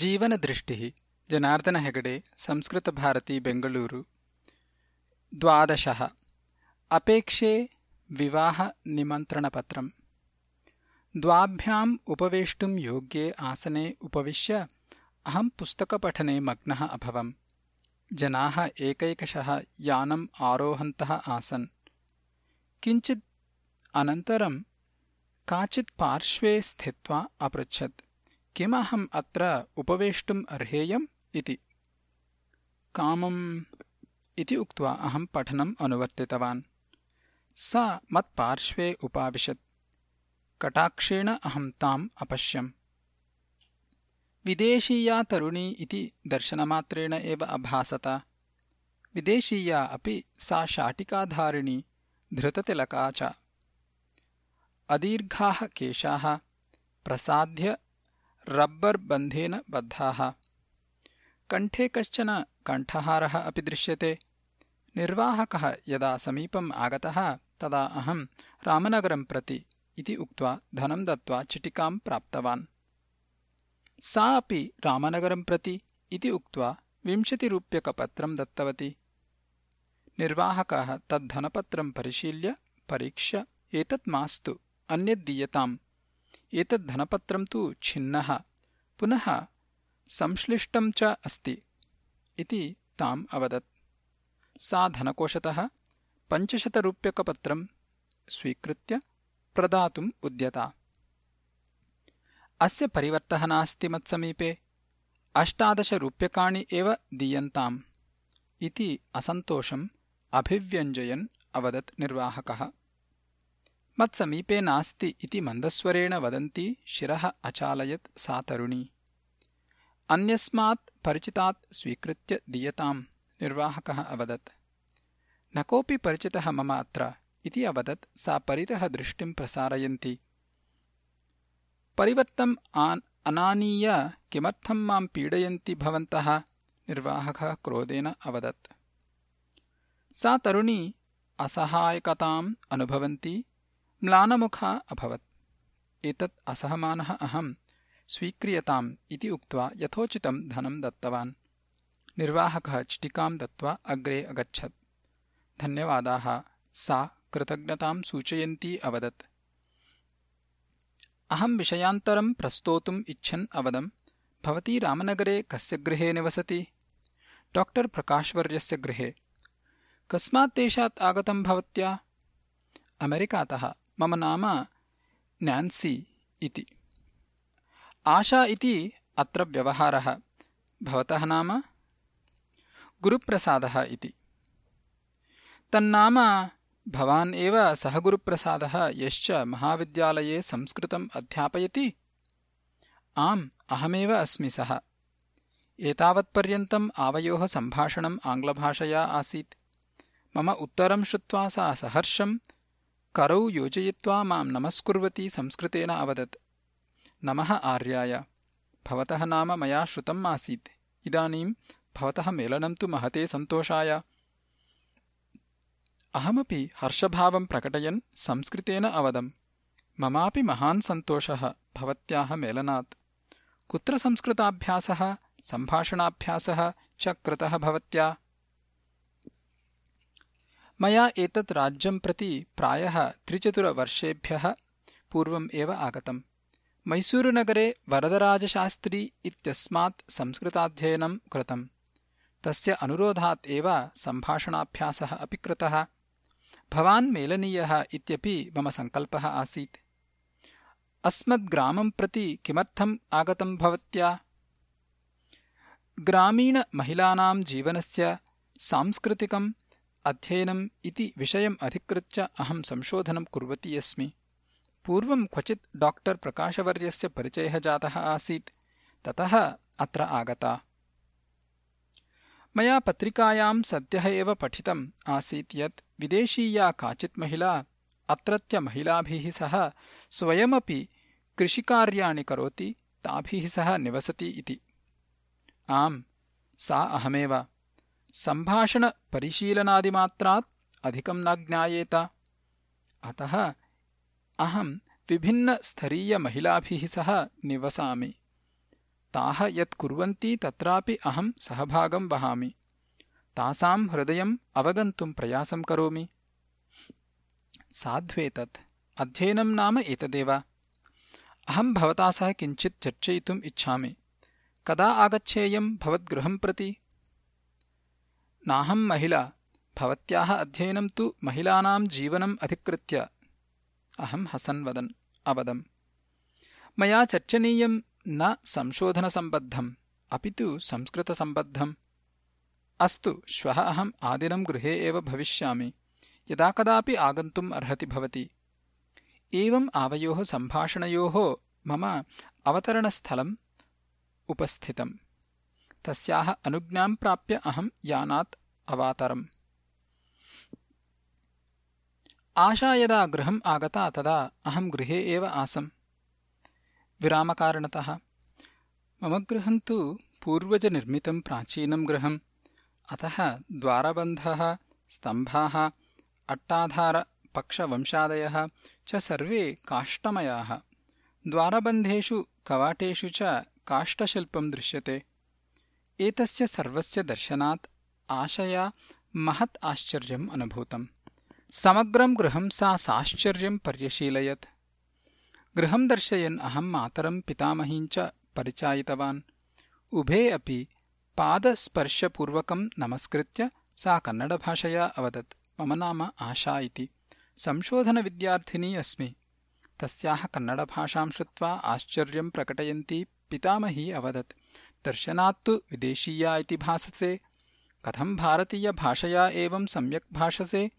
जीवनदृष्टिः जनार्दन हेगडे संस्कृतभारती बेङ्गलूरु द्वादशः अपेक्षे विवाहनिमन्त्रणपत्रम् द्वाभ्याम् उपवेष्टुं योग्ये आसने उपविश्य अहम् पुस्तकपठने मग्नः अभवम् जनाः एकैकशः यानम् आरोहन्तः आसन् किञ्चित् अनन्तरं काचित् पार्श्वे स्थित्वा अपृच्छत् किमहम् अत्र उपवेष्टुम् अर्हेयम् इति। कामम् इति उक्त्वा अहम् पठनम् अनुवर्तितवान्। सा मत्पार्श्वे उपाविशत्। कटाक्षेण अहम् ताम् अपश्यम्। विदेशीया तरुणी इति दर्शनमात्रेण एव अभासत। विदेशीया अपि सा शाटिकाधारिणी धृततिलका च। अदीर्घाः केशाः प्रसाद्य रब्बर् बन्धेन बद्धाः। कण्ठे कश्चन कण्ठहारः अपि दृश्यते। निर्वाहकः यदा समीपम् आगतः तदा अहम् रामनगरम् प्रति इति उक्त्वा धनं दत्त्वा चिटिकाम् प्राप्तवान्। सा अपि रामनगरम् प्रति इति उक्त्वा विंशतिरूप्यकपत्रम् दत्तवती। निर्वाहकः तद्धनपत्रम् परिशील्य परीक्ष्य एतत् मास्तु अन्यद् दीयताम् एतद्धनपत्रं तु छिन्नः पुनः संश्लिष्टं च अस्ति इति ताम् अवदत्। सा धनकोशतः पञ्चशतरूप्यकपत्रं स्वीकृत्य प्रदातुम् उद्यता। अस्य परिवर्तः नास्ति मत्समीपे अष्टादशरूप्यकाणि एव दीयन्ताम् इति असन्तोषम् अभिव्यञ्जयन् अवदत् निर्वाहकः मत्समीपे नास्ति इति मन्दस्वरेण वदन्ती शिरः अचालयत् सा तरुणी। अन्यस्मात् परिचितात् स्वीकृत्य दीयताम् निर्वाहकः अवदत्। न कोऽपि परिचितः मम अत्र इति अवदत् सा परितः दृष्टिम् प्रसारयन्ती। परिवर्तम् अनानीय किमर्थम् माम् पीडयन्ति भवन्तः? निर्वाहकः क्रोधेन अवदत्। सा तरुणी असहायकताम् अनुभवन्ती म्लानमुखा अभवत् एतत् असहमानः अहम् स्वीक्रियताम् इति उक्त्वा यथोचितम् धनम् दत्तवान्। निर्वाहकः चिटिकाम् दत्त्वा अग्रे अगच्छत्। धन्यवादाः। सा कृतज्ञताम् सूचयन्ती अवदत्। अहम् विषयान्तरम् प्रस्तोतुम् इच्छन् अवदम् भवती रामनगरे कस्य गृहे निवसति? डाक्टर् प्रकाशवर्यस्य गृहे। कस्मात् देशात् आगतम् भवत्या? अमेरिकातः मम नाम न्यान्सी इति। आशा इति अत्र व्यवहारः। भवतः नाम? गुरुप्रसादः इति। तन्नाम भवान् एव सः गुरुप्रसादः यश्च महाविद्यालये संस्कृतम् अध्यापयति? आम् अहमेव अस्मि सः। एतावत्पर्यन्तम् आवयोः सम्भाषणम् आङ्ग्लभाषया आसीत्। मम उत्तरं श्रुत्वा सा सहर्षम् करौ योजयित्वा माम् नमस्कुर्वती संस्कृतेन अवदत्। नमः आर्याय। भवतः नाम मया श्रुतम् आसीत्। इदानीम् भवतः मेलनम् तु महते सन्तोषाय। अहमपि हर्षभावम् प्रकटयन् संस्कृतेन अवदम्। ममापि महान् सन्तोषः भवत्याः मेलनात्। कुत्र संस्कृताभ्यासः सम्भाषणाभ्यासः च कृतः भवत्या मया एतत् राज्यम् प्रति प्रायः त्रिचतुरवर्षेभ्यः पूर्वम् एव आगतम्। मैसूरुनगरे वरदराजशास्त्री इत्यस्मात् संस्कृताध्ययनम् कृतम्। तस्य अनुरोधात् एव सम्भाषणाभ्यासः अपि कृतः। भवान् मेलनीयः इत्यपि मम सङ्कल्पः आसीत्। अस्मद्ग्रामम् प्रति किमर्थम् आगतम् भवत्या? ग्रामीणमहिलानाम् जीवनस्य सांस्कृतिकम् अध्ययनम् इति विषयम् अधिकृत्य अहम् संशोधनम् कुर्वती अस्मि। पूर्वम् क्वचित् डाक्टर् प्रकाशवर्यस्य परिचयः जातः आसीत्। ततः अत्र आगता। मया पत्रिकायाम् सद्यः एव पठितम् आसीत् यत् विदेशीया काचित् महिला अत्रत्यमहिलाभिः सह स्वयमपि कृषिकार्याणि करोति ताभिः सह निवसति इति। आम् सा अहमेव सम्भाषणपरिशीलनादिमात्रात् अधिकम् न ज्ञायेत अतः अहम् विभिन्नस्तरीयमहिलाभिः सह निवसामि ताः यत् कुर्वन्ति तत्रापि अहम् सहभागम् वहामि तासाम् हृदयम् अवगन्तुम् प्रयासम् करोमि साध्वेतत् अध्ययनम् नाम एतदेव अहम् भवता सह किञ्चित् चर्चयितुम् इच्छामि कदा आगच्छेयम् भवद्गृहम् प्रति नाहम् महिला भवत्याः अध्ययनम् तु महिलानाम् जीवनम् अधिकृत्य। अहम् हसन् वदन् अवदम्। मया चर्चनीयम् न संशोधनसम्बद्धम् अपि तु संस्कृतसम्बद्धम्। अस्तु श्वः अहम् आदिनम् गृहे एव भविष्यामि। यदा कदापि आगन्तुम् अर्हति भवति। एवम् आवयोः सम्भाषणयोः मम अवतरणस्थलम् उपस्थितम् तस्याः अनुज्ञाम् प्राप्य अहम् यानात् अवातरम्। आशा यदा गृहम् आगता तदा अहम् गृहे एव आसम्। विरामकारणतः मम गृहम् तु पूर्वजनिर्मितम् प्राचीनम् गृहम्। अतः द्वारबन्धः स्तम्भाः अट्टाधारपक्षवंशादयः च सर्वे काष्ठमयाः द्वारबन्धेषु कवाटेषु च काष्ठशिल्पम् दृश्यते एतस्य सर्वस्य दर्शनात् आशया महत् आश्चर्यम् अनुभूतम्। समग्रम् गृहम् सा साश्चर्यम् पर्यशीलयत्। गृहम् दर्शयन् अहम् मातरम् पितामहीम् च परिचायितवान्। उभे अपि पादस्पर्शपूर्वकम् नमस्कृत्य सा कन्नडभाषया अवदत्। मम नाम आशा इति। संशोधनविद्यार्थिनी अस्मि। तस्याः कन्नडभाषाम् श्रुत्वा आश्चर्यम् प्रकटयन्ती पितामही अवदत् दर्शनात्तु विदेशीया इति भाससे कथम् भारतीयभाषया एवम् सम्यक् भाषसे।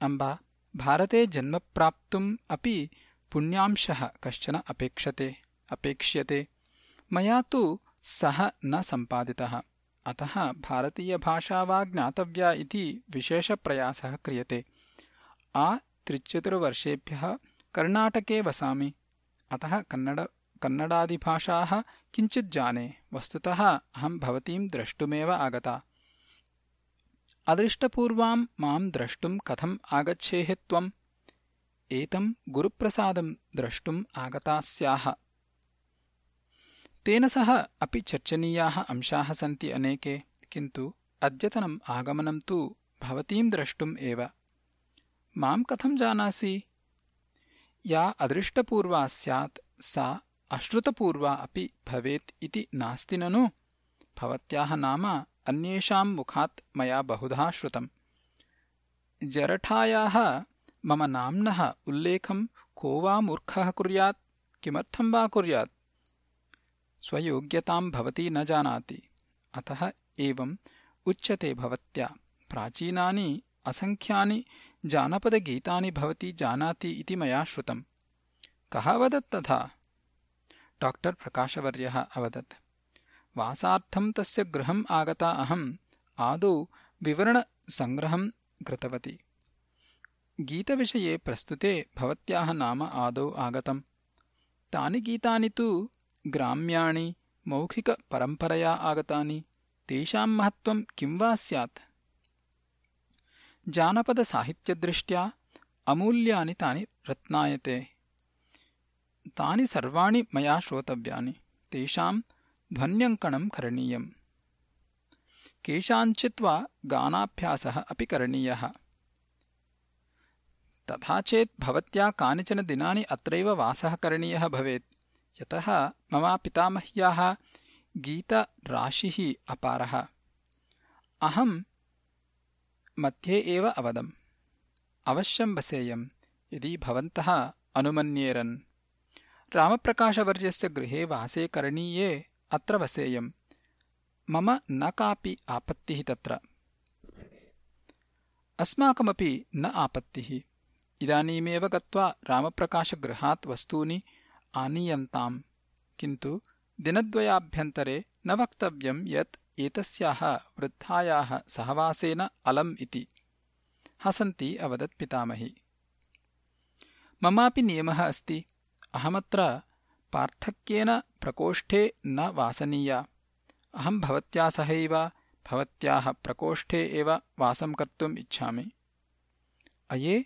अम्बा भारते जन्म प्राप्तुम् अपि पुण्यांशः कश्चन अपेक्षते अपेक्ष्यते। मया तु सः न सम्पादितः अतः भारतीयभाषा वा ज्ञातव्या इति विशेषप्रयासः क्रियते। आ त्रिचतुर्वर्षेभ्यः कर्णाटके वसामि अतः कन्नड कन्नडादिभाषाः किञ्चिज्जाने वस्तुतः अहम् भवतीम् द्रष्टुमेव आगता। अदृष्टपूर्वाम् माम् द्रष्टुम् कथम् आगच्छेः त्वम्? एतम् गुरुप्रसादम् द्रष्टुम् आगता स्याः। तेन सह अपि चर्चनीयाः अंशाः सन्ति अनेके किन्तु अद्यतनम् आगमनम् तु भवतीम् द्रष्टुम् एव। माम् कथम् जानासि? या अदृष्टपूर्वा स्यात् सा अश्रुतपूर्वा अपि भवेत् इति नास्ति ननु? भवत्याः नाम अन्येषाम् मुखात् मया बहुधा श्रुतम्। जरठायाः मम नाम्नः उल्लेखम् को वा मूर्खः कुर्यात्? किमर्थम् वा कुर्यात्? स्वयोग्यताम् भवती न जानाति। अतः एवम् उच्यते भवत्या। प्राचीनानि असङ्ख्यानि जानपदगीतानि भवती जानाति इति मया श्रुतम्। कः अवदत् तथा डाक्टर् प्रकाशवर्यः अवदत्। वासार्थम् तस्य गृहम् आगता अहम् आदौ विवरणसङ्ग्रहम् कृतवती। गीतविषये प्रस्तुते भवत्याः नाम आदौ आगतम्। तानि गीतानि तु ग्राम्याणि मौखिकपरम्परया आगतानि। तेषाम् महत्त्वम् किम् वा स्यात्? जानपदसाहित्यदृष्ट्या अमूल्यानि तानि रत्नायते तानि सर्वाणि मया श्रोतव्यानि। तेषाम् ध्वन्यङ्कणम् करणीयम्। केषाञ्चित् वा गानाभ्यासः अपि करणीयः। तथा चेत् भवत्या कानिचन दिनानि अत्रैव वासः करणीयः भवेत्। यतः मम पितामह्याः गीतराशिः अपारः। अहम् मध्ये एव अवदम्। अवश्यम् वसेयम्। यदि भवन्तः अनुमन्येरन् रामप्रकाशवर्यस्य गृहे वासे करणीये अत्र वसेयम्। मम न कापि आपत्तिः तत्र। अस्माकमपि न आपत्तिः। इदानीमेव गत्वा रामप्रकाशगृहात् वस्तूनि आनीयन्ताम्। किन्तु दिनद्वयाभ्यन्तरे न वक्तव्यम् यत् एतस्याः वृद्धायाः सहवासेन अलम् इति। हसन्ती अवदत् पितामही। ममापि नियमः अस्ति अहमत्र पार्थक्येन प्रकोष्ठे न वासनीया। अहम् भवत्या सहैव भवत्याः प्रकोष्ठे एव वासम् कर्तुम् इच्छामि। अये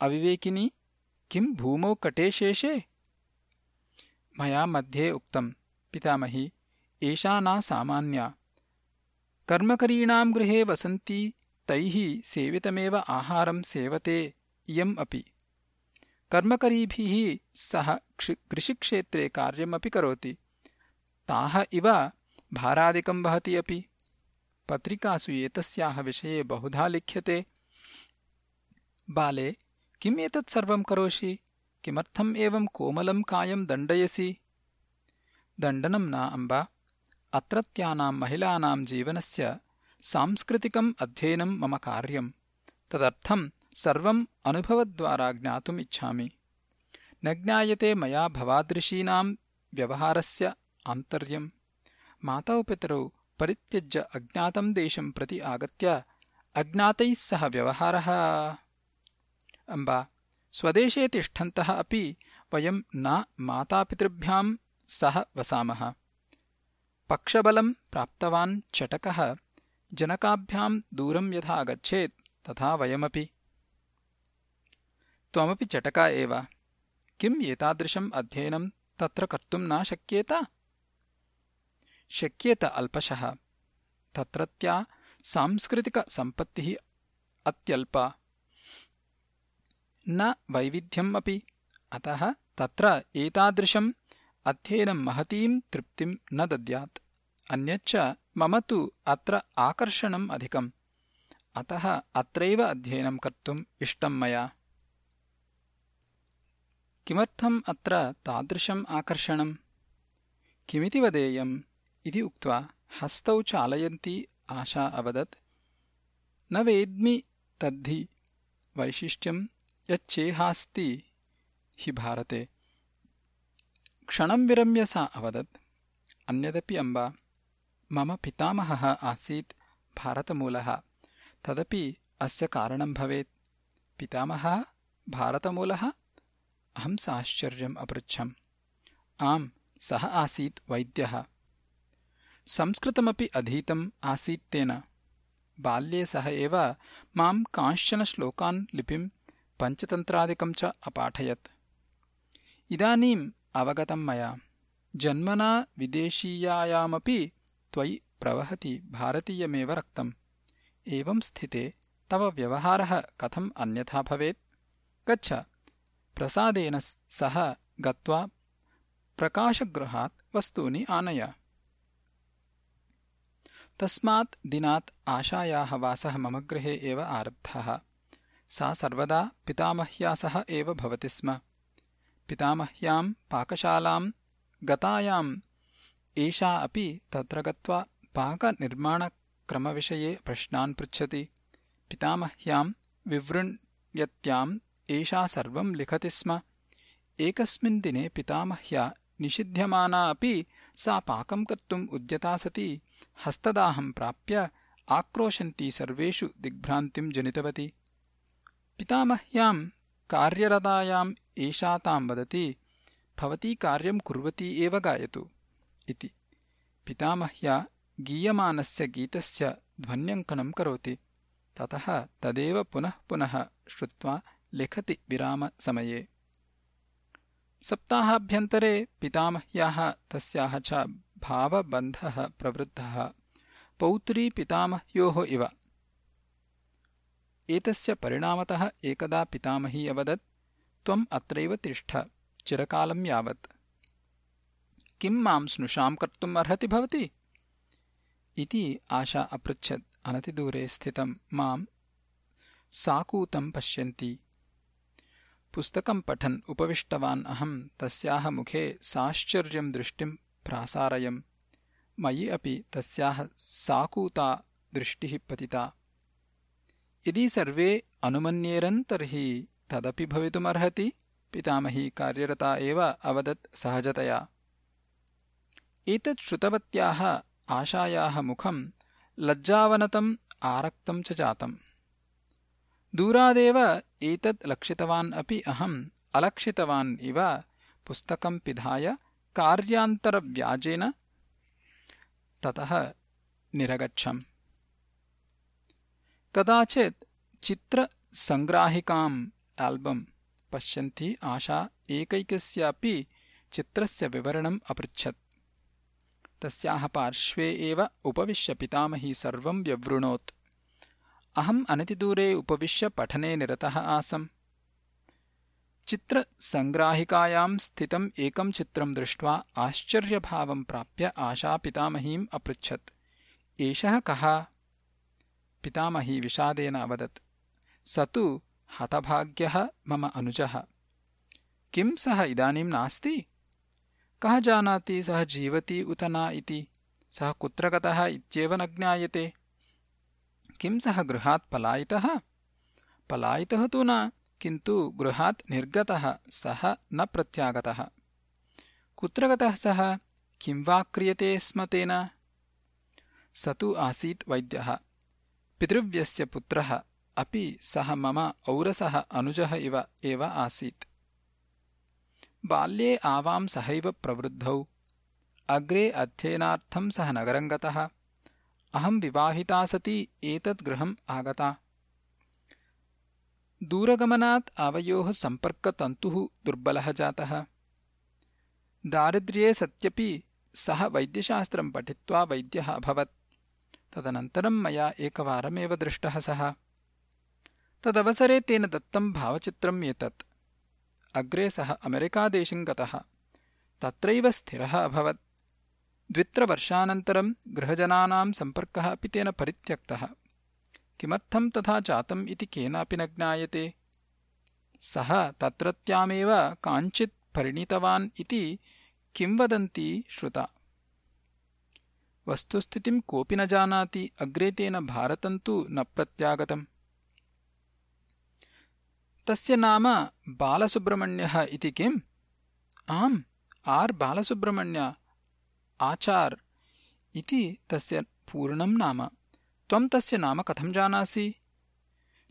अविवेकिनी किम् भूमौ कटे शेषे मया मध्ये उक्तम् पितामही एषा न सामान्या। कर्मकरीणां गृहे वसन्ती तैः सेवितमेव आहारं सेवते इयम् अपि कर्मकरीभिः सह कृषिक्षेत्रे कार्यमपि करोति। ताः इव भारादिकं वहति अपि। पत्रिकासु एतस्याः विषये बहुधा लिख्यते। बाले किम् एतत् सर्वं करोषि? किमर्थम् एवं कोमलं कायं दण्डयसि? दण्डनं न अम्ब। अत्रत्यानां महिलानां जीवनस्य सांस्कृतिकम् अध्ययनं मम कार्यम्। तदर्थं सर्वम् अनुभवद्वारा ज्ञातुम् इच्छामि। न ज्ञायते मया भवादृशीनां व्यवहारस्य आन्तर्यम्। मातौ पितरौ परित्यज्य अज्ञातं देशं प्रति आगत्य अज्ञातैः सह व्यवहारः। अम्बा स्वदेशे तिष्ठन्तः अपि वयं न मातापितृभ्यां सह वसामः। पक्षबलं प्राप्तवान् चटकः जनकाभ्यां दूरं यथा गच्छेत् तथा वयमपि त्वमपि चटका एव। किम् एतादृशम् अध्ययनं तत्र कर्तुं न शक्येत? शक्येत अल्पशः। तत्रत्या सांस्कृतिकसम्पत्तिः अत्यल्पा। न वैविध्यम् अपि। अतः तत्र एतादृशम् अध्ययनं महतीं तृप्तिं न दद्यात्। अन्यच्च मम तु अत्र आकर्षणम् अधिकम्। अतः अत्रैव अध्ययनं कर्तुम् इष्टं मया किमर्थम् अत्र तादृशम् आकर्षणम्? किमिति वदेयम्? इति उक्त्वा हस्तौ चालयन्ती आशा अवदत्। न वेद्मि तद्धि वैशिष्ट्यम् यच्चेहास्ति हि भारते। क्षणं विरम्य सा अवदत्। अन्यदपि अम्बा मम पितामहः आसीत् भारतमूलः। तदपि अस्य कारणं भवेत्। पितामहः भारतमूलः अहं साश्चर्यम् अपृच्छम्। आम् सः आसीत् वैद्यः। संस्कृतमपि अधीतम् आसीत्तेन बाल्ये सः एव मां कांश्चन श्लोकान् लिपिम् पञ्चतन्त्रादिकं च अपाठयत्। इदानीम् अवगतं मया। जन्मना विदेशीयायामपि त्वयि प्रवहति भारतीयमेव रक्तम्। एवं स्थिते तव व्यवहारः कथम् अन्यथा भवेत्? गच्छ प्रसादेन सह गत्वा प्रकाशगृहात् वस्तूनि आनय। तस्मात् दिनात् आशायाः वासः मम गृहे एव आरब्धः। सा सर्वदा पितामह्या सह एव भवति स्म। पितामह्यां पाकशालां गतायाम् एषा अपि तत्र गत्वा पाकनिर्माणक्रमविषये प्रश्नान् पृच्छति। पितामह्यां विवृण्यत्याम् एषा सर्वं लिखति स्म। एकस्मिन् दिने पितामह्या निषिध्यमाना अपि सा पाकं कर्तुम् उद्यता सती। हस्तदाहं प्राप्य आक्रोशन्ती सर्वेषु दिग्भ्रान्तिं जनितवती। पितामह्यां कार्यरतायाम् एषा तां वदति भवती कार्यं कुर्वती एव गायतु इति। पितामह्या गीयमानस्य गीतस्य ध्वन्यङ्कनं करोति। ततः तदेव पुनः पुनः श्रुत्वा लिखति विरामसमये। सप्ताहाभ्यन्तरे पितामह्याः तस्याः च भावबन्धः प्रवृद्धः। पौत्रीपितामह्योः इव। एतस्य परिणामतः एकदा पितामही अवदत् त्वम् अत्रैव तिष्ठ चिरकालं यावत्। किम् माम् स्नुषाम् कर्तुम् अर्हति भवति? इति आशा अपृच्छत्। अनतिदूरे स्थितम् माम् साकूतम् पश्यन्ती पुस्तकं पठन् उपविष्टवान् अहम् तस्याः मुखे साश्चर्यम् दृष्टिम् प्रासारयम्। मयि अपि तस्याः साकूता दृष्टिः पतिता। यदि सर्वे अनुमन्येरन् तर्हि तदपि भवितुमर्हति पितामही कार्यरता एव अवदत् सहजतया। एतत् श्रुतवत्याः आशायाः मुखम् लज्जावनतम् आरक्तम् च जातम्। दूरादेव एतत् लक्षितवान् अपि अहम् अलक्षितवान् इव पुस्तकम् पिधाय कार्यान्तरव्याजेन ततः निरगच्छम्। कदाचित् चित्रसङ्ग्राहिकाम् आल्बम् पश्यन्ती आशा एकैकस्यापि चित्रस्य विवरणम् अपृच्छत्। तस्याः पार्श्वे एव उपविश्य पितामही सर्वं व्यवृणोत् अहम् अनतिदूरे उपविश्य पठने निरतः आसम्। चित्रसङ्ग्राहिकायां स्थितम् एकं चित्रं दृष्ट्वा आश्चर्यभावं प्राप्य आशा पितामहीम् अपृच्छत्। एषः कः? पितामही विषादेन अवदत्। स तु हतभाग्यः मम अनुजः। किं सः इदानीं नास्ति? कः जानाति सः जीवति उत न इति? सः कुत्र गतः इत्येव न ज्ञायते किं सः गृहात् पलायितः? पलायितः तु न किन्तु गृहात् निर्गतः सः न प्रत्यागतः। कुत्र गतः सः? किं वा क्रियते स्म तेन? स तु आसीत् वैद्यः। पितृव्यस्य पुत्रः अपि सः मम औरसः अनुजः इव एव आसीत्। बाल्ये आवां सहैव प्रवृद्धौ। अग्रे अध्ययनार्थं सः नगरं गतः अहं विवाहिता सती एतद् गृहम् आगता। दूरगमनात् आवयोः सम्पर्कतन्तुः दुर्बलः जातः। दारिद्र्ये सत्यपि सः वैद्यशास्त्रं पठित्वा वैद्यः अभवत्। तदनन्तरं मया एकवारमेव दृष्टः सः। तदवसरे तेन दत्तं भावचित्रम् एतत्। अग्रे सः अमेरिकादेशं गतः। तत्रैव स्थिरः अभवत् द्वित्रवर्षानन्तरं गृहजनानां सम्पर्कः अपि तेन परित्यक्तः। किमर्थं तथा जातम् इति केनापि न ज्ञायते? सः तत्रत्यामेव काञ्चित् परिणीतवान् इति किंवदन्ती श्रुता? वस्तुस्थितिं कोऽपि न जानाति अग्रे तेन भारतं तु न प्रत्यागतम्। तस्य नाम बालसुब्रह्मण्यः इति किम्? आम् आर् बालसुब्रह्मण्य आचार् इति तस्य पूर्णं नाम। त्वं तस्य नाम कथं जानासि?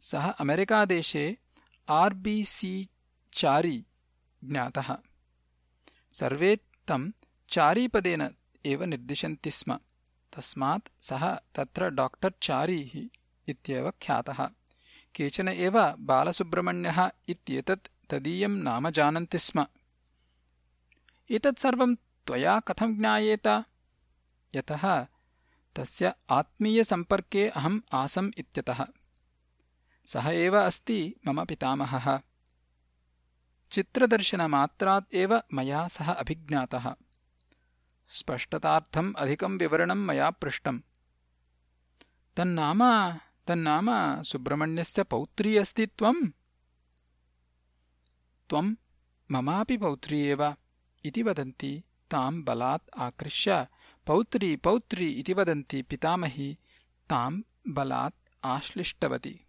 सः अमेरिकादेशे आर् बि सि चारी ज्ञातः। सर्वे तं चारीपदेन एव निर्दिशन्ति स्म। तस्मात् सः तत्र डाक्टर् चारीः इत्येव ख्यातः। केचन एव बालसुब्रह्मण्यः इत्येतत् तदीयं नाम जानन्ति स्म। एतत् सर्वं त्वया कथं ज्ञायेत? यतः तस्य आत्मीयसम्पर्के अहम् आसम् इत्यतः। सः एव अस्ति मम पितामहः। चित्रदर्शनमात्रात् एव मया सः अभिज्ञातः। स्पष्टतार्थम् अधिकं विवरणं मया पृष्टम्। तन्नाम तन्नाम सुब्रह्मण्यस्य पौत्री अस्ति त्वम् त्वम् ममापि पौत्री एव इति वदन्ति ताम् बलात् आकृष्य। पौत्री पौत्री इति वदन्ती पितामही ताम् बलात् आश्लिष्टवती।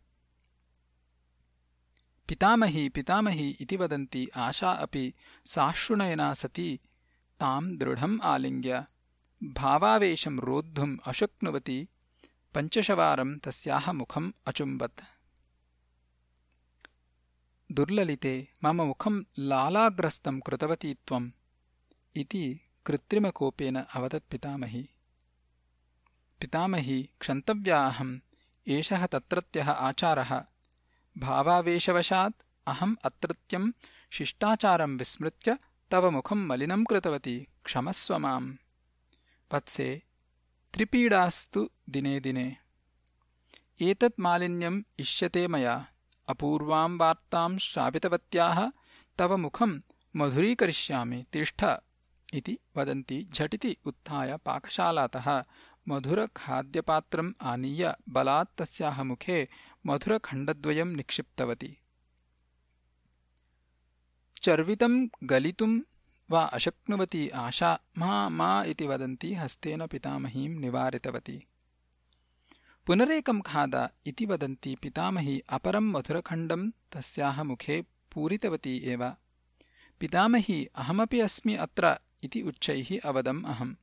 पितामही पितामही इति आशा अपि साश्रुनयना सती ताम् दृढम् आलिङ्ग्य। भावावेशम् रोद्धुम् अशक्नुवती पञ्चशवारम् तस्याः मुखम् अचुम्बत्। दुर्ललिते मम मुखम् लालाग्रस्तम् कृतवती त्वम् इति कृत्रिमकोपेन अवदत् पितामही। पितामही क्षन्तव्या अहम् एषः तत्रत्यः आचारः। भावावेशवशात् अहम् अत्रत्यम् शिष्टाचारम् विस्मृत्य तव मुखम् मलिनम् कृतवती क्षमस्व माम्। वत्से त्रिपीडास्तु दिने दिने। एतत् मालिन्यम् इष्यते मया। अपूर्वाम् वार्ताम् श्रावितवत्याः तव मुखम् मधुरीकरिष्यामि तिष्ठ इति वदन्ती। झटिति उत्थाय पाकशालातः मधुरखाद्यपात्रम् आनीय बलात् तस्याः मुखे मधुरखण्डद्वयम् निक्षिप्तवती। चर्वितम् गलितुम् वा अशक्नुवती आशा मा मा इति वदन्ती हस्तेन पुनरेकम् खाद इति वदन्ती पितामही अपरम् मधुरखण्डम् पूरितवती एव। पितामही अहमपि अस्मि अत्र इति उच्चैः अवदम् अहम्।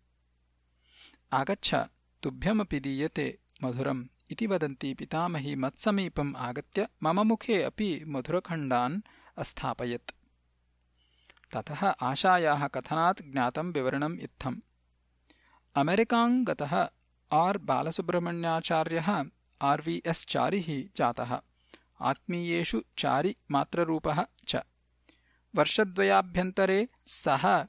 आगच्छ तुभ्यमपि दीयते मधुरम् इति वदन्ती पितामही मत्समीपम् आगत्य मम मुखे अपि मधुरखण्डान् अस्थापयत्। ततः आशायाः कथनात् ज्ञातम् विवरणम् इत्थम्। अमेरिकाम् गतः आर् बालसुब्रह्मण्याचार्यः आर् वि एस् चारिः जातः। आत्मीयेषु चारि मात्ररूपः च। वर्षद्वयाभ्यन्तरे सः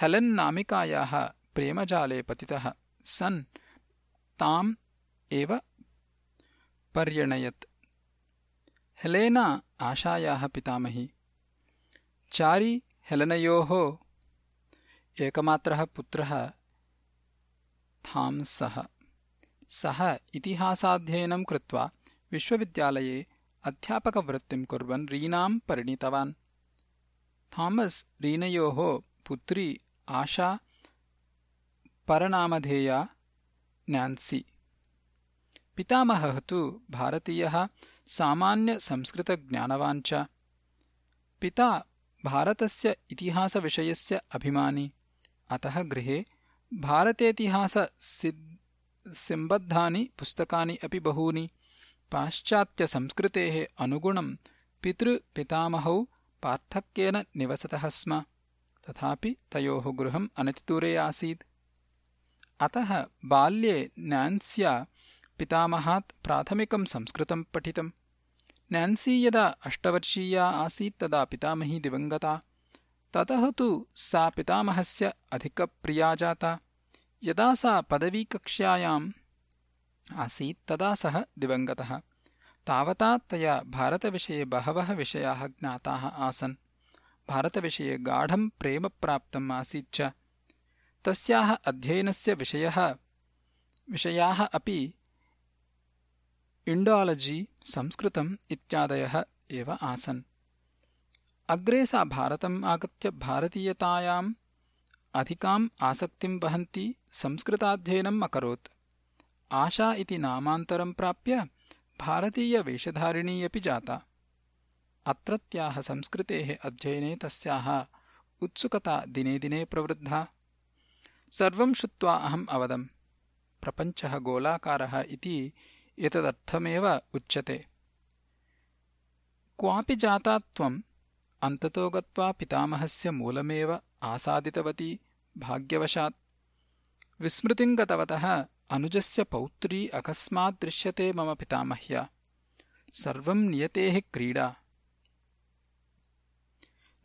हेलेन् नामिकायाः प्रेमजाले पतितः सन् ताम् एव पर्यणयत्। हेलेना आशायाः पितामही। चारि हेलनयोः एकमात्रः पुत्रः थाम्सः। सः इतिहासाध्ययनं कृत्वा विश्वविद्यालये अध्यापकवृत्तिं कुर्वन् रीनां परिणीतवान्। थामस् रीनयोः पुत्री आशा परनामधेया न्यान्सी पितामहः तु भारतीयः सामान्यसंस्कृतज्ञानवान् च। पिता भारतस्य इतिहासविषयस्य अभिमानी। अतः गृहे भारतेतिहाससिम्बद्धानि पुस्तकानि अपि बहूनि। पाश्चात्यसंस्कृतेः अनुगुणं पितृपितामहौ पार्थक्येन निवसतः स्म तथापि तयोः गृहम् अनतिदूरे आसीत्। अतः बाल्ये न्यान्स्या पितामहात् प्राथमिकं संस्कृतं पठितम्। न्यान्सी यदा अष्टवर्षीया आसीत् तदा पितामही दिवङ्गता। ततः तु सा पितामहस्य अधिकप्रिया जाता। यदा सा पदवीकक्ष्यायाम् आसीत् तदा सः दिवङ्गतः। तावता तया भारतविषये बहवः विषयाः ज्ञाताः आसन् भारतविषये गाढं प्रेम प्राप्तम् आसीत् च तस्याः अध्ययनस्य विषयाः अपि इण्डालजी संस्कृतम् इत्यादयः एव आसन्। अग्रे सा भारतम् आगत्य भारतीयतायाम् अधिकाम् आसक्तिं वहन्ती संस्कृताध्ययनम् अकरोत्। आशा इति नामान्तरं प्राप्य भारतीयवेषधारिणी अपि जाता अत्रत्याः संस्कृतेः अध्ययने तस्याः उत्सुकता दिने दिने प्रवृद्धा। सर्वं श्रुत्वा अहम् अवदम् प्रपञ्चः गोलाकारः इति एतदर्थमेव उच्यते। क्वापि जाता त्वम् अन्ततो गत्वा पितामहस्य मूलमेव आसादितवती भाग्यवशात्। विस्मृतिं गतवतः अनुजस्य पौत्री अकस्मात् दृश्यते मम पितामह्या। सर्वं नियतेः क्रीडा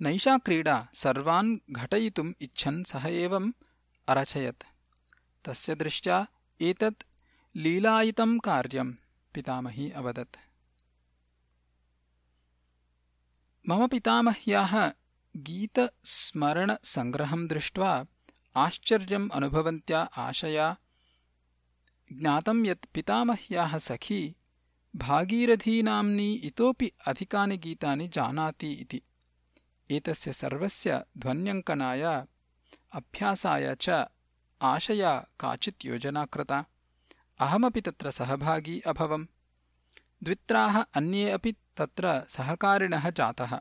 नैषा क्रीडा सर्वान् घटयितुम् इच्छन् सः एवम् अरचयत्। तस्य दृष्ट्या एतत् लीलायितं कार्यम् पितामही अवदत्। मम पितामह्याः गीतस्मरणसङ्ग्रहं दृष्ट्वा आश्चर्यम् अनुभवन्त्या आशया ज्ञातं यत् पितामह्याः सखी भागीरथीनाम्नी इतोपि अधिकानि गीतानि जानाति इति एतस्य सर्वस्य ध्वन्यङ्कनाय अभ्यासाय च आशया काचित् योजना कृता। अहमपि तत्र सहभागी अभवम्। द्वित्राः अन्ये अपि तत्र सहकारिणः जातः।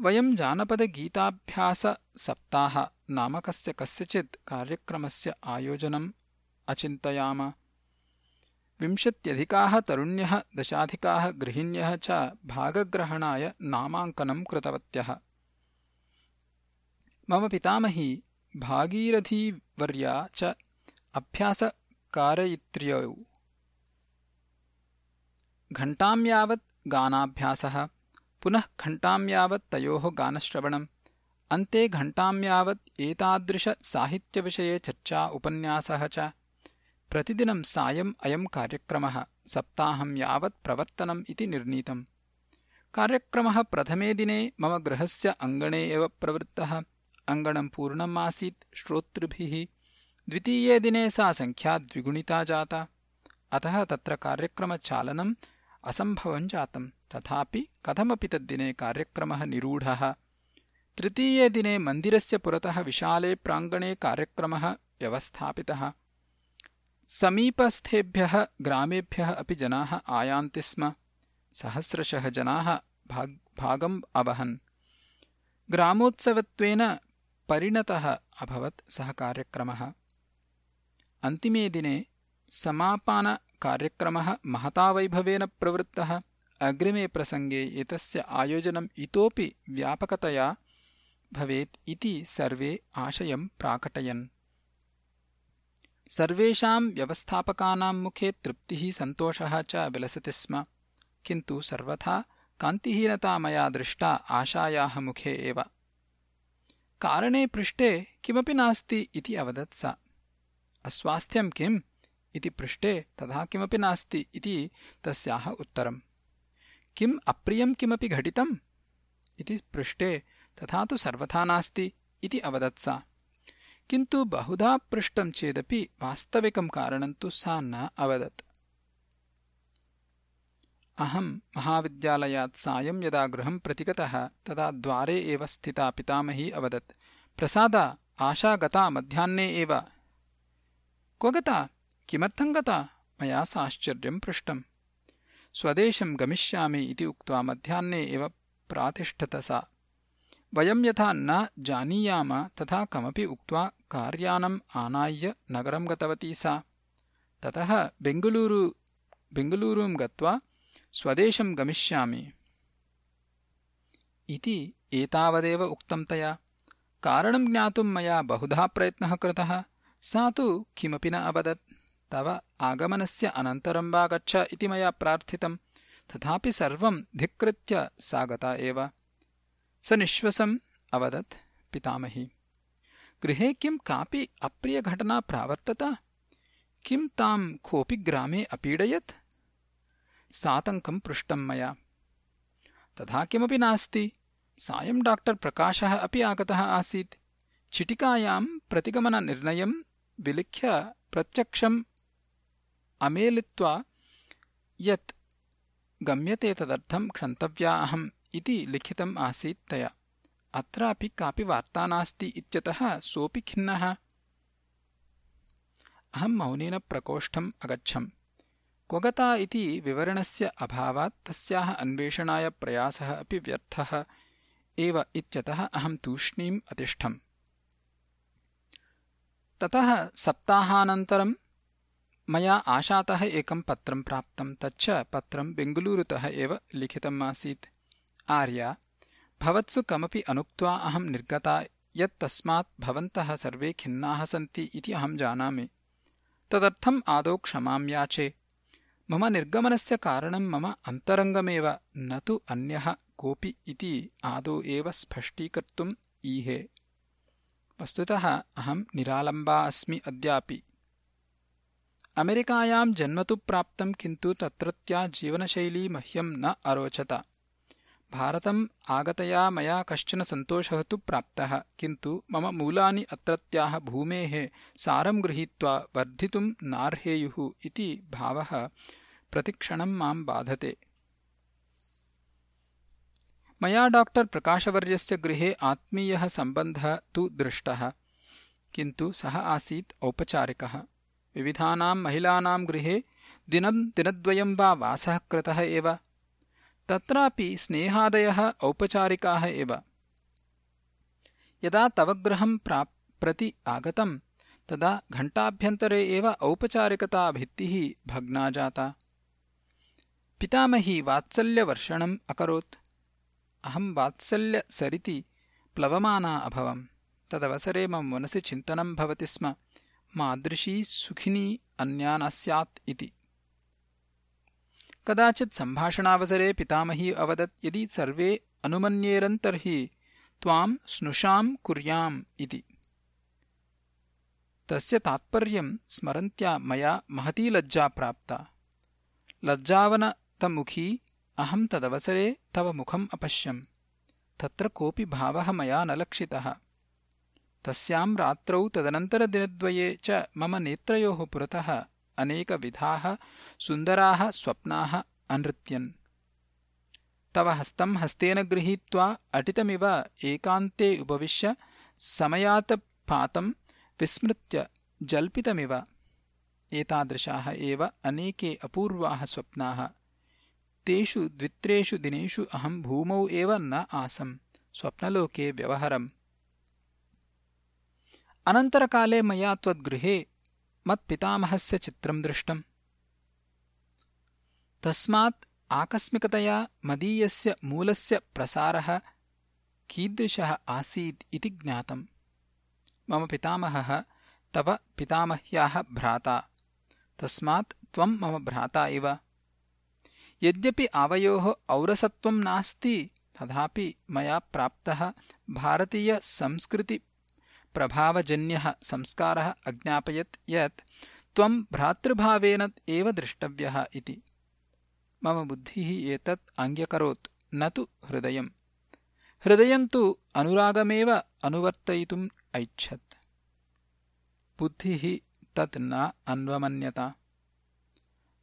वयम् जानपदगीताभ्याससप्ताह नामकस्य कस्यचित् कार्यक्रमस्य आयोजनम् अचिन्तयाम विंशत्यधिकाः तरुण्यः दशाधिकाः गृहिण्यः च भागग्रहणाय नामाङ्कनम् कृतवत्यः। मम पितामही भागीरथीवर्या च अभ्यासकारयित्र्यौ। घण्टां यावत् गानाभ्यासः पुनः घण्टां यावत् तयोः गानश्रवणम् अन्ते घण्टां यावत् एतादृशसाहित्यविषये चर्चा उपन्यासः च प्रतिदिनं सायम् अयम् कार्यक्रमः सप्ताहं यावत् प्रवर्तनम् इति निर्णीतम्। कार्यक्रमः प्रथमे दिने मम गृहस्य अङ्गणे एव प्रवृत्तः। अङ्गणम् पूर्णम् आसीत् श्रोतृभिः। द्वितीये दिने सा सङ्ख्या द्विगुणिता जाता। अतः तत्र कार्यक्रमचालनम् असम्भवम् जातम्। तथापि कथमपि तद्दिने कार्यक्रमः निरूढः। तृतीये दिने मन्दिरस्य पुरतः विशाले प्राङ्गणे कार्यक्रमः व्यवस्थापितः समीपस्थेभ्यः ग्रामेभ्यः अपि जनाः आयान्ति स्म। सहस्रशः जनाः भागम् अवहन्। ग्रामोत्सवत्वेन परिणतः अभवत् सः कार्यक्रमः। अन्तिमे दिने समापानकार्यक्रमः महता वैभवेन प्रवृत्तः। अग्रिमे प्रसङ्गे एतस्य आयोजनम् इतोपि व्यापकतया भवेत् इति सर्वे आशयम् प्राकटयन् सर्वेषाम् व्यवस्थापकानां मुखे तृप्तिः सन्तोषः च विलसति स्म। किन्तु सर्वथा कान्तिहीनता मया दृष्टा आशायाः मुखे एव। कारणे पृष्टे किमपि नास्ति इति अवदत् सा। अस्वास्थ्यं किम् इति पृष्टे तथा किमपि नास्ति इति तस्याः उत्तरम्। किम् अप्रियं किमपि घटितम् इति पृष्टे तथा तु सर्वथा नास्ति इति अवदत् सा किन्तु बहुधा पृष्टं चेदपि वास्तविकं कारणं तु सा न अवदत्। अहम् महाविद्यालयात् सायं यदा गृहं प्रतिगतः तदा द्वारे एव स्थिता पितामही अवदत्। प्रसादा आशा गता मध्याह्ने एव। क्व गता? किमर्थं गता? मया साश्चर्यं पृष्टम् स्वदेशं गमिष्यामि इति उक्त्वा मध्याह्ने एव प्रातिष्ठत सा वयं यथा न जानीयाम तथा कमपि उक्त्वा कार्यानम् आनाय्य नगरं गतवती सा। ततः बेङ्गलूरु बेङ्गलूरुं गत्वा स्वदेशं गमिष्यामि। इति एतावदेव उक्तं तया कारणं ज्ञातुं मया बहुधा प्रयत्नः कृतः। सा तु किमपि न अवदत्। तव आगमनस्य अनन्तरं वा गच्छ इति मया प्रार्थितम्। तथापि सर्वं धिक्कृत्य सा गता एव स निःश्वसम् अवदत् पितामही। गृहे किं कापि अप्रियघटना प्रावर्तत? किं ताम् कोऽपि ग्रामे अपीडयत्? सातङ्कं पृष्टं मया। तथा किमपि नास्ति। सायं डाक्टर् प्रकाशः अपि आगतः आसीत्। चिटिकायां प्रतिगमननिर्णयं विलिख्य प्रत्यक्षम् अमेलित्वा यत् गम्यते तदर्थं क्षन्तव्या अहम्। इति लिखितम् आसीत् तया। अत्रापि कापि वार्ता नास्ति इत्यतः सोऽपि खिन्नः। अहम् मौनेन प्रकोष्ठम् अगच्छम्। क्व गता इति विवरणस्य अभावात् तस्याः अन्वेषणाय प्रयासः अपि व्यर्थः एव इत्यतः अहम् तूष्णीम् अतिष्ठम्। ततः सप्ताहानन्तरं मया आशातः एकं पत्रं प्राप्तं तच्च पत्रं बेङ्गलूरुतः एव लिखितम् आसीत् आर्या भवत्सु कमपि अनुक्त्वा अहं निर्गता यत् तस्मात् भवन्तः सर्वे खिन्नाः सन्ति इति अहं जानामि। तदर्थम् आदौ क्षमां याचे। मम निर्गमनस्य कारणं मम अन्तरङ्गमेव न तु अन्यः कोऽपि इति आदौ एव स्पष्टीकर्तुम् ईहे। वस्तुतः अहम् निरालम्बा अस्मि अद्यापि। अमेरिकायां जन्म तु प्राप्तं किन्तु तत्रत्या जीवनशैली मह्यम् न अरोचत भारतम् आगतया मया कश्चन सन्तोषः तु प्राप्तः किन्तु मम मूलानि अत्रत्याः भूमेः सारं गृहीत्वा वर्धितुम् नार्हेयुः इति भावः प्रतिक्षणं माम् बाधते। मया डाक्टर् प्रकाशवर्यस्य गृहे आत्मीयः सम्बन्धः तु दृष्टः किन्तु सः आसीत् औपचारिकः। विविधानां महिलानां गृहे दिनं दिनद्वयं वा वासः कृतः एव तत्रापि स्नेहादयः औपचारिकाः एव। यदा तव गृहं प्रति आगतं तदा घण्टाभ्यन्तरे एव औपचारिकताभित्तिः भग्ना जाता। पितामही वात्सल्यवर्षणम् अकरोत्। अहं वात्सल्यसरिति प्लवमाना अभवम्। तदवसरे मम मनसि चिन्तनं भवति स्म। मादृशी सुखिनी अन्या न स्यात् इति कदाचित् सम्भाषणावसरे पितामही अवदत् यदि सर्वे अनुमन्येरन् तर्हि त्वाम् स्नुषाम् कुर्याम् इति। तस्य तात्पर्यम् स्मरन्त्या मया महती लज्जा प्राप्ता। लज्जावनतमुखी अहम् तदवसरे तव मुखम् अपश्यम्। तत्र कोऽपि भावः मया न लक्षितः। तस्याम् रात्रौ तदनन्तरदिनद्वये च मम नेत्रयोः पुरतः अनेकविधाः सुन्दराः स्वप्नाः अनृत्यन्। तव हस्तम् हस्तेन गृहीत्वा अटितमिव एकान्ते उपविश्य समयातपातम् विस्मृत्य जल्पितमिव। एतादृशाः एव अनेके अपूर्वाः स्वप्नाः। तेषु द्वित्रेषु दिनेषु अहम् भूमौ एव न आसम्। स्वप्नलोके व्यवहरम्। अनन्तरकाले मया त्वद्गृहे मत्पितामहस्य चित्रम् दृष्टम्। तस्मात् आकस्मिकतया मदीयस्य मूलस्य प्रसारः कीदृशः आसीत् इति ज्ञातम्। मम पितामहः तव पितामह्याः भ्राता। तस्मात् त्वम् मम भ्राता इव। यद्यपि आवयोः औरसत्वं नास्ति तथापि मया प्राप्तः भारतीयसंस्कृतिप्रभावजन्यः संस्कारः अज्ञापयत् यत् त्वम् भ्रातृभावेन एव द्रष्टव्यः इति। मम बुद्धिः एतत् अङ्ग्यकरोत् न तु हृदयम्। हृदयम् तु अनुरागमेव अनुवर्तयितुम् ऐच्छत्। बुद्धिः तत् न अन्वमन्यत।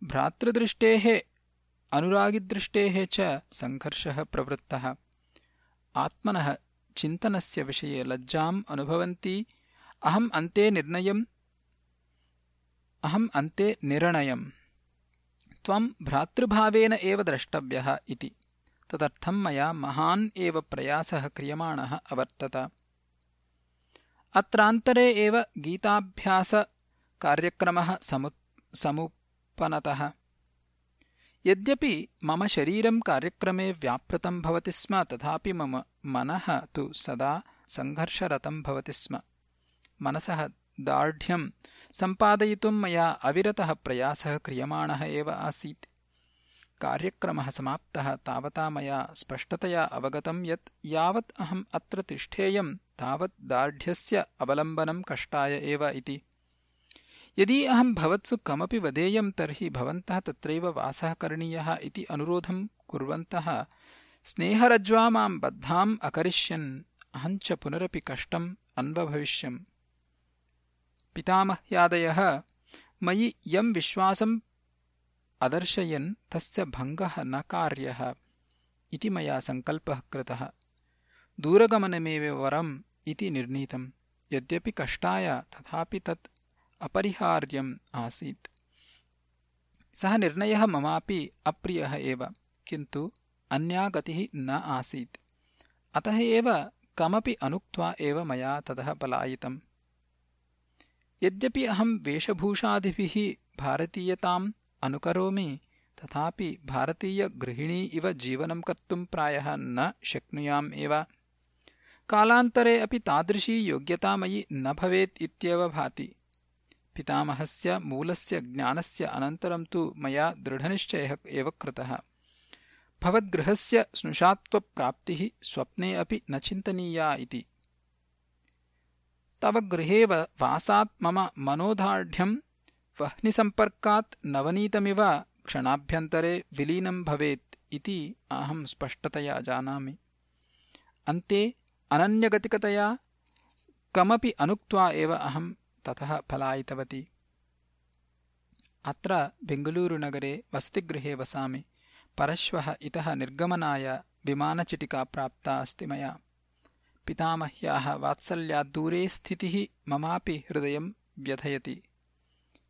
भ्रातृदृष्टेः अनुरागिदृष्टेः च सङ्घर्षः प्रवृत्तः। आत्मनः चिन्तनस्य विषये लज्जाम् अनुभवन्ती। अहम् अन्ते निर्णयम् अहम् अन्ते निर्णयम्। त्वम् भ्रातृभावेन एव द्रष्टव्यः इति। तदर्थम् मया महान् एव प्रयासः क्रियमाणः अवर्तत। अत्रान्तरे एव गीताभ्यासकार्यक्रमः समुपनतः यद्यपि मम शरीरं कार्यक्रमे व्यापृतं भवति स्म तथापि मम मनः तु सदा सङ्घर्षरतं भवति स्म। मनसः दार्ढ्यं सम्पादयितुं मया अविरतः प्रयासः क्रियमाणः एव आसीत्। कार्यक्रमः समाप्तः तावता मया स्पष्टतया अवगतं यत् यावत् अहम् अत्र तिष्ठेयं तावत् दार्ढ्यस्य अवलम्बनं कष्टाय एव इति यदि अहम् भवत्सु कमपि वदेयम् तर्हि भवन्तः तत्रैव वासः करणीयः इति अनुरोधम् कुर्वन्तः स्नेहरज्ज्वा माम् बद्धाम् अकरिष्यन् अहम् च पुनरपि कष्टम् अन्वभविष्यम्। पितामह्यादयः मयि यम् विश्वासम् अदर्शयन् तस्य भङ्गः न कार्यः इति मया सङ्कल्पः कृतः। दूरगमनमेव वरम् इति निर्णीतम्। यद्यपि कष्टाय तथापि तत् अपरिहार्यम् आसीत्। सः निर्णयः ममापि अप्रियः एव किन्तु अन्या गतिः न आसीत्। अतः एव कमपि अनुक्त्वा एव मया ततः पलायितम्। यद्यपि अहम् वेषभूषादिभिः भारतीयताम् अनुकरोमि तथापि भारतीयगृहिणी इव जीवनं कर्तुम् प्रायः न शक्नुयाम् एव। कालान्तरे अपि तादृशी योग्यता मयि न भवेत् इत्येव भाति पितामहस्य मूलस्य ज्ञानस्य अनन्तरं तु मया दृढनिश्चयः एव कृतः। भवद्गृहस्य स्नुषात्वप्राप्तिः स्वप्ने अपि न चिन्तनीया इति। तव गृहे वासात् मम मनोदार्ढ्यम् वह्निसम्पर्कात् नवनीतमिव क्षणाभ्यन्तरे विलीनं भवेत् इति अहम् स्पष्टतया जानामि। अन्ते अनन्यगतिकतया कमपि अनुक्त्वा एव अहम् ततः पलायितवती अत्र बेङ्गलूरुनगरे वसतिगृहे वसामि। परश्वः इतः निर्गमनाय विमानचिटिका प्राप्ता अस्ति मया। पितामह्याः वात्सल्याद्दूरे स्थितिः ममापि हृदयं व्यथयति।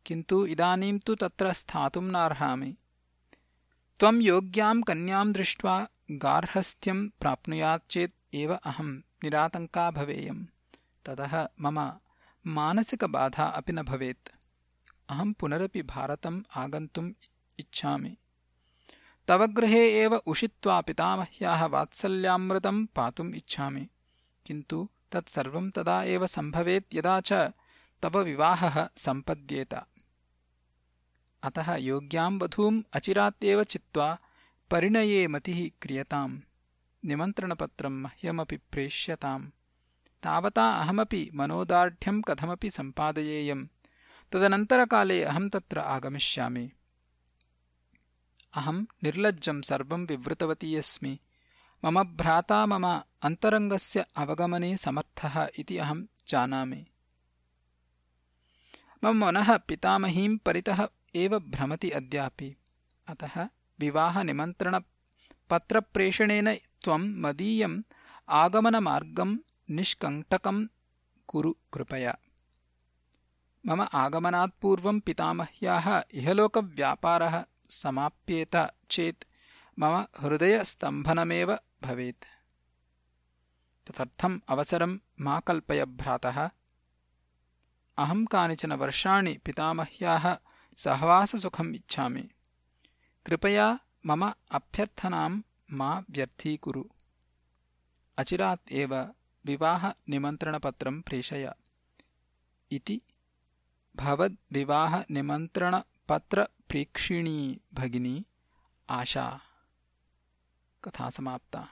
किन्तु इदानीं तु तत्र स्थातुं नार्हामि। त्वं योग्यां कन्यां दृष्ट्वा गार्हस्थ्यं प्राप्नुयात् चेत् एव अहं निरातङ्का भवेयम्। ततः मम मानसिकबाधा अपि न भवेत्। अहम् पुनरपि भारतम् आगन्तुम् इच्छामि। तव गृहे एव उषित्वा पितामह्याः वात्सल्यामृतम् पातुम् इच्छामि। किन्तु तत्सर्वम् तदा एव सम्भवेत् यदा च तव विवाहः सम्पद्येत। अतः योग्याम् वधूम् अचिरात्येव चित्वा परिणये मतिः क्रियताम्। निमन्त्रणपत्रम् मह्यमपि प्रेष्यताम् तावता अहमपि मनोदार्ढ्यम् कथमपि सम्पादयेयम्। तदनन्तरकाले अहम् तत्र आगमिष्यामि। अहम् निर्लज्जम् सर्वम् विवृतवती अस्मि। मम भ्राता मम अन्तरङ्गस्य अवगमने समर्थः इति अहम् जानामि। मम मनः पितामहीम् परितः एव भ्रमति अद्यापि। अतः विवाहनिमन्त्रणपत्रप्रेषणेन त्वम् मदीयम् आगमनमार्गम् निष्कण्टकम् कुरु कृपया। मम आगमनात्पूर्वम् पितामह्याः इहलोकव्यापारः समाप्येत चेत् मम हृदयस्तम्भनमेव भवेत्। तदर्थम् अवसरम् मा कल्पय भ्रातः अहम् कानिचन वर्षाणि पितामह्याः सहवाससुखम् इच्छामि। कृपया मम अभ्यर्थनाम् मा व्यर्थीकुरु। अचिरात् एव विवाहनिमन्त्रणपत्रम् प्रेषय। इति भवद्विवाहनिमन्त्रणपत्रप्रेक्षिणी भगिनी आशा। कथा समाप्ता।